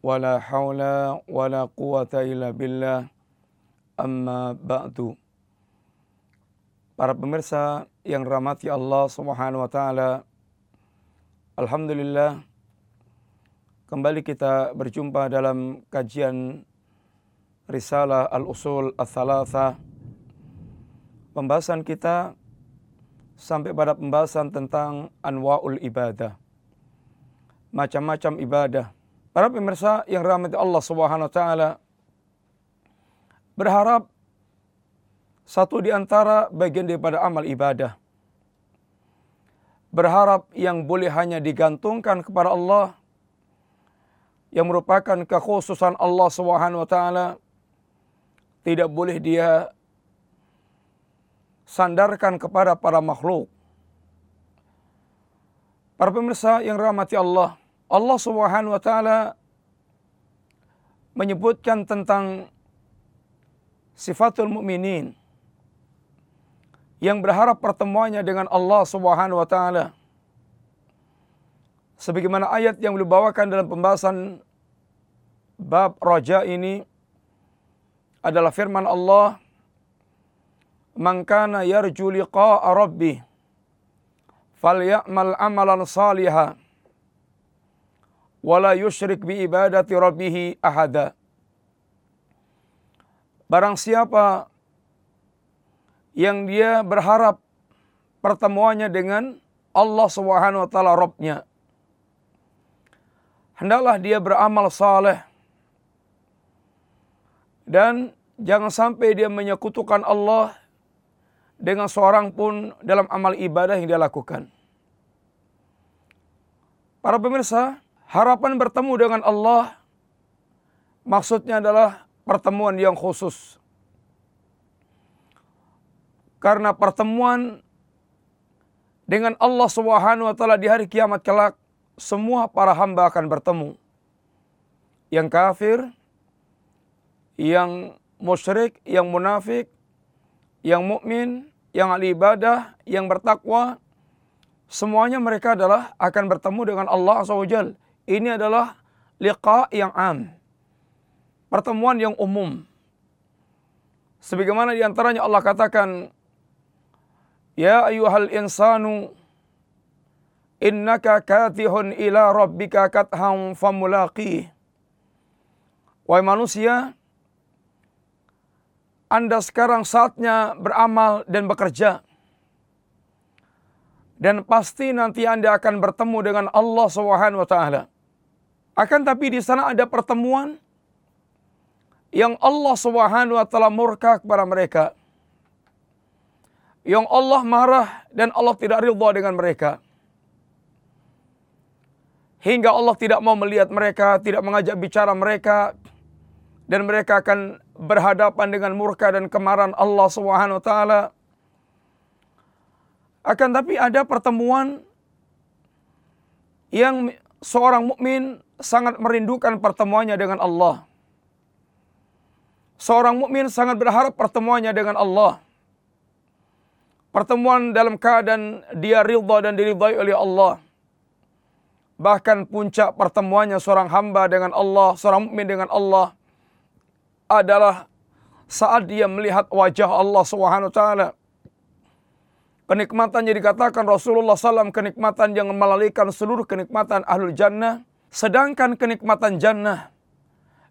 Wala haula wala quwata illa billah. Amma ba'du. Para pemirsa yang rahmati Allah Subhanahu wa taala. Alhamdulillah kembali kita berjumpa dalam kajian Risalah Al-Usul Ats-Tsalatsa. Pembahasan kita sampai pada pembahasan tentang anwaul ibadah. Macam-macam ibadah. Para pemirsa yang rahmati Allah Subhanahu wa taala berharap satu di antara bagian daripada amal ibadah berharap yang boleh hanya digantungkan kepada Allah yang merupakan kekhususan Allah Subhanahu wa taala tidak boleh dia sandarkan kepada para makhluk. Para pemirsa yang rahmati Allah, Allah Subhanahu wa taala menyebutkan tentang sifatul mukminin yang berharap pertemuannya dengan Allah Subhanahu wa taala. Sebagaimana ayat yang beliau bawakan dalam pembahasan bab raja ini adalah firman Allah Man kana yarju liqa'a rabbih falyamal amalan saliha wala yusyrik bi ibadati rabbih ahada Barang siapa yang dia berharap pertemuannya dengan Allah Subhanahu wa taala Rabbnya. Hendaklah dia beramal saleh dan jangan sampai dia menyekutukan Allah dengan seorang pun dalam amal ibadah yang dia lakukan. Para pemirsa, harapan bertemu dengan Allah maksudnya adalah pertemuan yang khusus karena pertemuan dengan Allah Subhanahu wa taala di hari kiamat kelak semua para hamba akan bertemu. Yang kafir, yang musyrik, yang munafik, yang mukmin, yang ahli ibadah, yang bertakwa, semuanya mereka adalah akan bertemu dengan Allah SWT. Ini adalah liqa yang am. Pertemuan yang umum. Sebagaimana di antaranya Allah katakan, Ya ayuhal insanu innaka katihun ila rabbika katham famulaqih. Wahai manusia, Anda sekarang saatnya beramal dan bekerja. Dan pasti nanti Anda akan bertemu dengan Allah Subhanahu wa taala. Akan tapi di sana ada pertemuan yang Allah Subhanahu wa taala murka kepada mereka yang Allah marah dan Allah tidak ridha dengan mereka. Hingga Allah tidak mau melihat mereka, tidak mengajak bicara mereka dan mereka akan berhadapan dengan murka dan kemarahan Allah Subhanahu wa taala. Akan tapi ada pertemuan yang seorang mukmin sangat merindukan pertemuannya dengan Allah. Seorang mukmin sangat berharap pertemuannya dengan Allah pertemuan dalam keadaan dia ridha dan diridhai oleh Allah. Bahkan puncak pertemuannya seorang hamba dengan Allah, seorang mukmin dengan Allah adalah saat dia melihat wajah Allah Subhanahu wa taala. Kenikmatan yang dikatakan Rasulullah SAW kenikmatan yang melalaikan seluruh kenikmatan ahlul jannah. Sedangkan kenikmatan jannah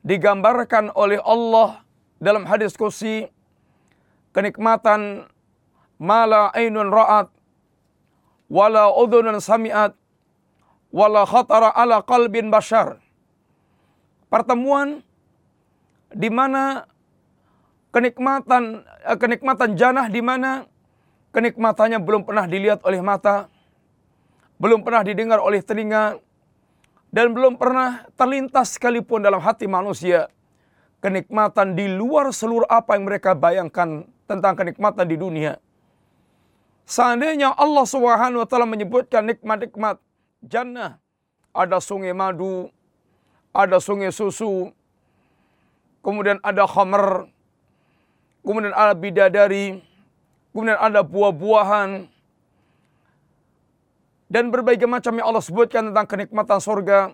digambarkan oleh Allah dalam hadis kursi kenikmatan mala ainun ra'at wala udhunun sami'at wala khatara ala qalbin bashar. Pertemuan di mana kenikmatan eh, kenikmatan janah di mana kenikmatannya belum pernah dilihat oleh mata, belum pernah didengar oleh telinga, Dan belum pernah terlintas sekalipun dalam hati manusia kenikmatan di luar seluruh apa yang mereka bayangkan tentang kenikmatan di dunia. Seandainya Allah Subhanahu wa taala menyebutkan nikmat-nikmat jannah, ada sungai madu, ada sungai susu, kemudian ada khamr, kemudian ada bidadari, kemudian ada buah-buahan, dan berbagai macam yang Allah sebutkan tentang kenikmatan surga.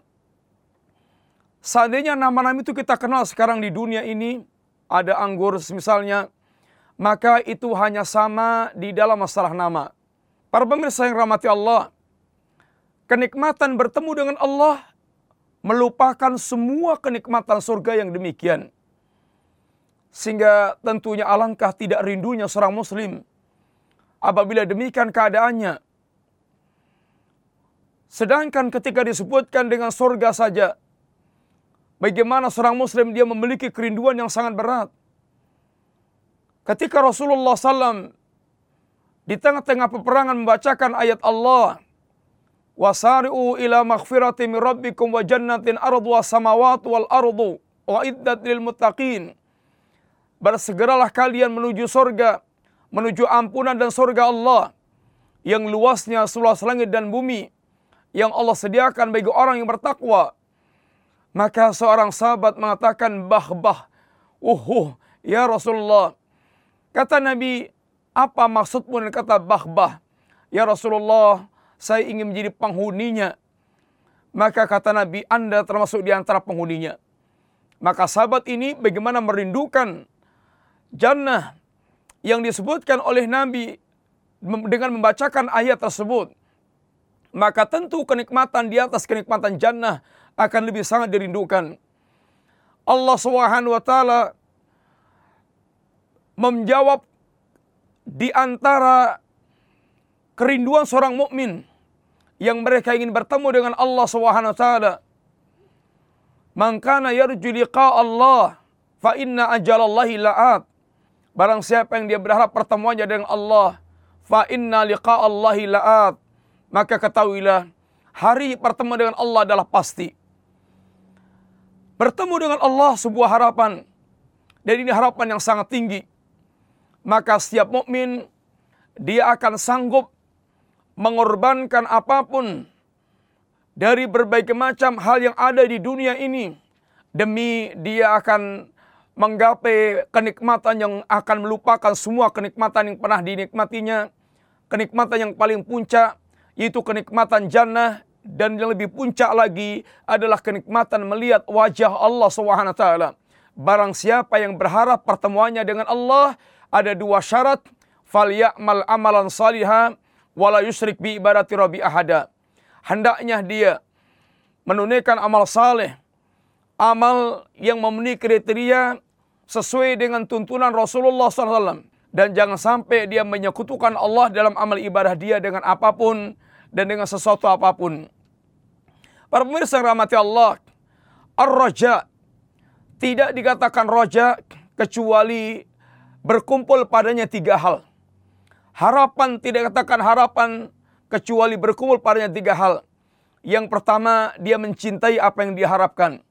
Seandainya nama-nama itu kita kenal sekarang di dunia ini, ada anggur misalnya, maka itu hanya sama di dalam masalah nama. Para pemirsa yang rahmati Allah, kenikmatan bertemu dengan Allah melupakan semua kenikmatan surga yang demikian. Sehingga tentunya alangkah tidak rindunya seorang muslim apabila demikian keadaannya Sedangkan ketika disebutkan dengan surga saja, bagaimana seorang muslim dia memiliki kerinduan yang sangat berat. Ketika Rasulullah SAW di tengah-tengah peperangan membacakan ayat Allah, Wasari'u ila maghfirati min rabbikum wa jannatin ardu samawati wal ardu wa iddat lil muttaqin. Bersegeralah kalian menuju surga, menuju ampunan dan surga Allah yang luasnya seluas langit dan bumi yang Allah sediakan bagi orang yang bertakwa. Maka seorang sahabat mengatakan bah-bah. Uhuh, ya Rasulullah. Kata Nabi, apa maksudmu dengan kata bah-bah? Ya Rasulullah, saya ingin menjadi penghuninya. Maka kata Nabi, Anda termasuk di antara penghuninya. Maka sahabat ini bagaimana merindukan jannah yang disebutkan oleh Nabi dengan membacakan ayat tersebut maka tentu kenikmatan di atas kenikmatan jannah akan lebih sangat dirindukan. Allah Subhanahu wa taala menjawab di antara kerinduan seorang mukmin yang mereka ingin bertemu dengan Allah Subhanahu wa taala. Man kana yarju liqa Allah fa inna ajalallahi la'at. Barang siapa yang dia berharap pertemuannya dengan Allah, fa inna liqa Allahi la'at maka ketahuilah hari pertemuan dengan Allah adalah pasti. Bertemu dengan Allah sebuah harapan dan ini harapan yang sangat tinggi. Maka setiap mukmin dia akan sanggup mengorbankan apa pun dari berbagai macam hal yang ada di dunia ini demi dia akan menggapai kenikmatan yang akan melupakan semua kenikmatan yang pernah dinikmatinya, kenikmatan yang paling puncak yaitu kenikmatan jannah dan yang lebih puncak lagi adalah kenikmatan melihat wajah Allah taala. Barang siapa yang berharap pertemuannya dengan Allah ada dua syarat, falyamal amalan salihah wala yusyrik bi ibadati rabbi ahada. Hendaknya dia menunaikan amal saleh, amal yang memenuhi kriteria sesuai dengan tuntunan Rasulullah SAW. Dan jangan sampai dia menyekutukan Allah dalam amal ibadah dia dengan apa pun dan dengan sesuatu apa pun. Para pemirsa yang rahmati Allah, ar-raja tidak dikatakan roja kecuali berkumpul padanya tiga hal. Harapan tidak dikatakan harapan kecuali berkumpul padanya tiga hal. Yang pertama, dia mencintai apa yang diharapkan.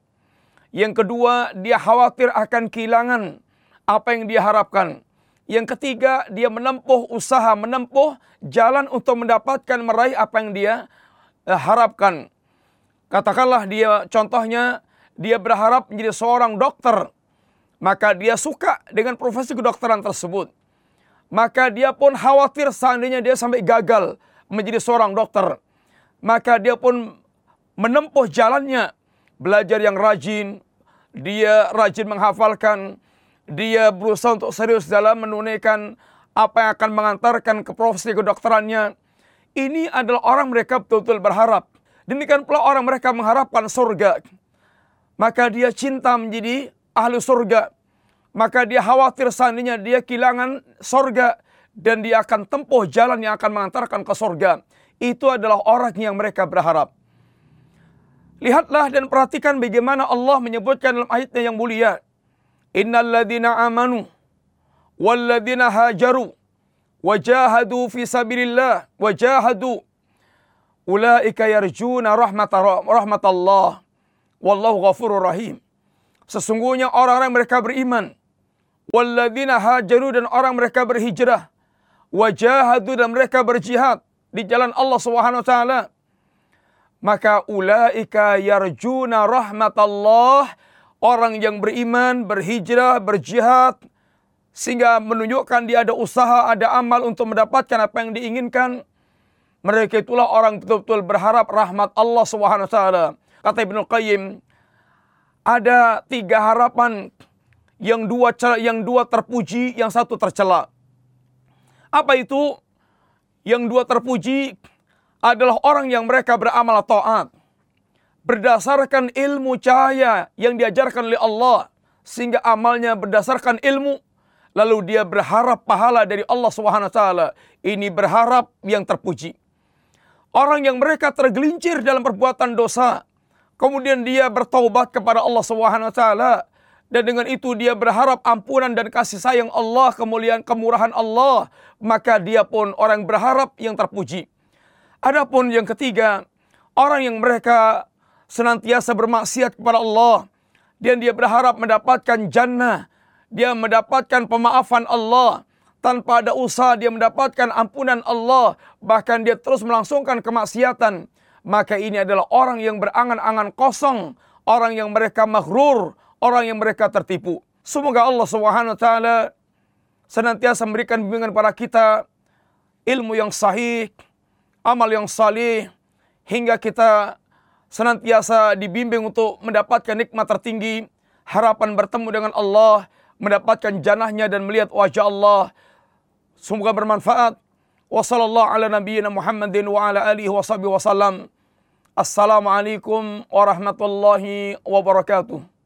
Yang kedua, dia khawatir akan kehilangan apa yang diharapkan. Yang ketiga, dia menempuh usaha, menempuh jalan untuk mendapatkan meraih apa yang dia eh, harapkan. Katakanlah dia contohnya dia berharap menjadi seorang dokter. Maka dia suka dengan profesi kedokteran tersebut. Maka dia pun khawatir seandainya dia sampai gagal menjadi seorang dokter. Maka dia pun menempuh jalannya. Belajar yang rajin. Dia rajin menghafalkan dia berusaha untuk serius dalam menunaikan apa yang akan mengantarkan ke profesi kedokterannya. Ini adalah orang mereka betul-betul berharap. Demikian pula orang mereka mengharapkan surga. Maka dia cinta menjadi ahli surga. Maka dia khawatir seandainya dia kehilangan surga. Dan dia akan tempuh jalan yang akan mengantarkan ke surga. Itu adalah orang yang mereka berharap. Lihatlah dan perhatikan bagaimana Allah menyebutkan dalam ayatnya yang mulia. Innal ladina amanu wal ladina hajaru wajahadu fi sabilillah wajahadu Ulaika yarjuna rahmatallah. Wallahu ghafurur rahim. Sesungguhnya orang-orang mereka beriman. Walladzina hajaru dan orang mereka berhijrah. Wajahadu dan mereka berjihad di jalan Allah Subhanahu wa taala. Maka ulaika yarjuna rahmatallah. Orang yang beriman, berhijrah, berjihad, sehingga menunjukkan dia ada usaha, ada amal untuk mendapatkan apa yang diinginkan. Mereka itulah orang betul-betul berharap rahmat Allah taala. Kata Ibnu Qayyim, ada tiga harapan yang dua yang dua terpuji, yang satu tercela. Apa itu? Yang dua terpuji adalah orang yang mereka beramal taat berdasarkan ilmu cahaya yang diajarkan oleh Allah sehingga amalnya berdasarkan ilmu lalu dia berharap pahala dari Allah Subhanahu taala. Ini berharap yang terpuji. Orang yang mereka tergelincir dalam perbuatan dosa, kemudian dia bertaubat kepada Allah Subhanahu taala dan dengan itu dia berharap ampunan dan kasih sayang Allah, kemuliaan kemurahan Allah, maka dia pun orang berharap yang terpuji. Adapun yang ketiga, orang yang mereka senantiasa bermaksiat kepada Allah dan dia berharap mendapatkan jannah dia mendapatkan pemaafan Allah. Tanpa ada usaha dia mendapatkan ampunan Allah. Bahkan dia terus melangsungkan kemaksiatan. Maka ini adalah orang yang berangan-angan kosong orang yang mereka maghrur orang yang mereka tertipu. Semoga Allah Subhanahu wa taala senantiasa memberikan bimbingan pada kita ilmu yang sahih amal yang salih hingga kita senantiasa dibimbing untuk mendapatkan nikmat tertinggi harapan bertemu dengan Allah mendapatkan janahnya dan melihat wajah Allah. Semoga bermanfaat. Wassallallahu ala nabiyyina Muhammadin wa ala alihi wa sahbihi wasallam. Assalamualaikum warahmatullahi wabarakatuh.